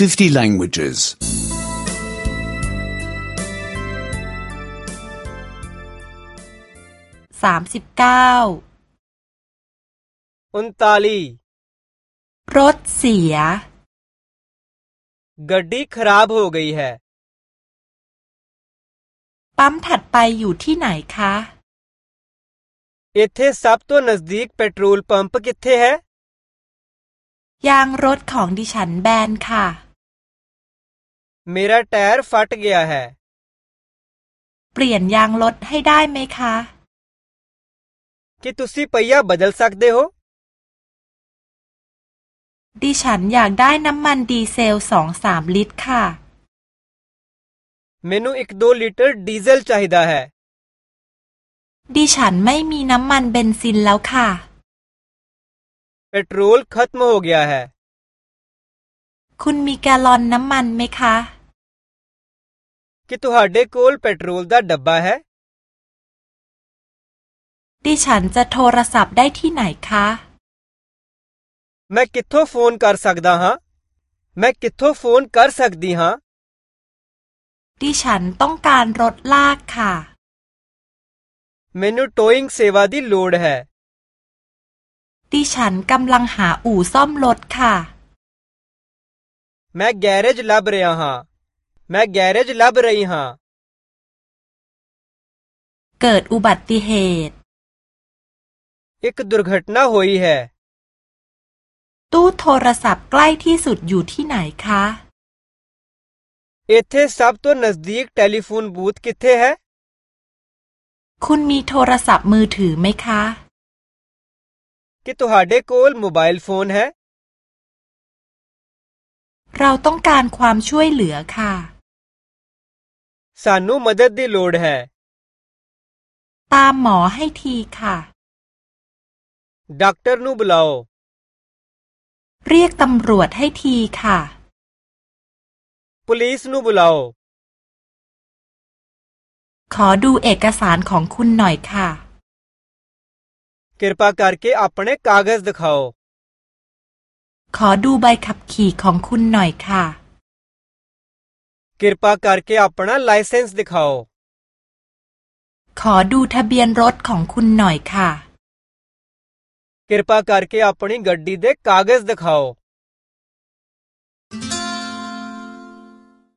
50 languages. 39 उनताली รถเสีย गड्डी खराब हो गई है ปั๊มถัดไปอยู่ที่ไหนคะ इथे सब तो नजदीक पेट्रोल पंप किथे है ยางรถของดิฉันแบนค่ะ मेरा टायर फट गया है เปลี่ยนยางรถให้ได้ไหมคะ क्या तुसी पहिया बदल सकते हो ดิฉันอยากได้น้ำมันดีเซลสองสามลิตรค่ะเมนูอีก दो लीटर डीजल चाहिदा है ดิฉันไม่มีน้ำมันเบนซินแล้วค่ะ पेट्रोल खत्म เกี่ย है คุณมีแกลอนน้ำมันไหมคะ कि तुम्हारे कोल पेट्रोल का डब्बा है ดิฉันจะโทรศัพท์ได้ที่ไหนคะ मैं कित्थों फोन कर सकदा าฮะแม่ कित्थों อนการสักดีฮะดิฉันต้องการรถลากค่ะเ मेनू टोइंग सेवा दी लोड है ดิฉันกำลังหาอู่ซ่อมรถค่ะ ਮੈਂ ਗੈਰੇਜ ਲੱਭ ਰਿਹਾ ਹਾਂ ਮੈਂ ਗੈਰੇਜ ਲੱਭ ਰਹੀ ਹਾਂ เกิดอุบัติเหตุ ਇੱਕ ਦੁਰਘਟਨਾ ਹੋਈ ਹੈ ตู้โทรศัพท์ใกล้ที่สุดอยู่ที่ไหนคะ ਇੱਥੇ ਸਭ ਤੋਂ ਨਜ਼ਦੀਕ ਟੈਲੀਫੋਨ ਬੂਥ ਕਿੱਥੇ ਹੈ คุณมีโทรศัพท์มือถือไหมคะ ਕਿ ਤੁਹਾਡੇ ਕੋਲ ਮੋਬਾਈਲ ਫੋਨ ਹੈ เราต้องการความช่วยเหลือค่ะ ਸਾਨੂੰ ਮਦਦ ਦੀ ਲੋੜ ਹੈ ตามหมอให้ทีค่ะ ਡਾਕਟਰ ਨੂੰ ਬੁਲਾਓ เรียกตำรวจให้ทีค่ะ ਪੁਲਿਸ ਨੂੰ ਬੁਲਾਓ ขอดูเอกสารของคุณหน่อยค่ะ ਕਿਰਪਾ ਕਰਕੇ ਆਪਣੇ ਕਾਗਜ਼ ਦਿਖਾਓ ขอดูใบขับขี่ของคุณหน่อยค่ะ कृपा करके अपना ปนาไลเซนส์ดิขาขอดูทะเบียนรถของคุณหน่อยค่ะ कृपा करके अपनी गड्डी दे कागज दिखाओ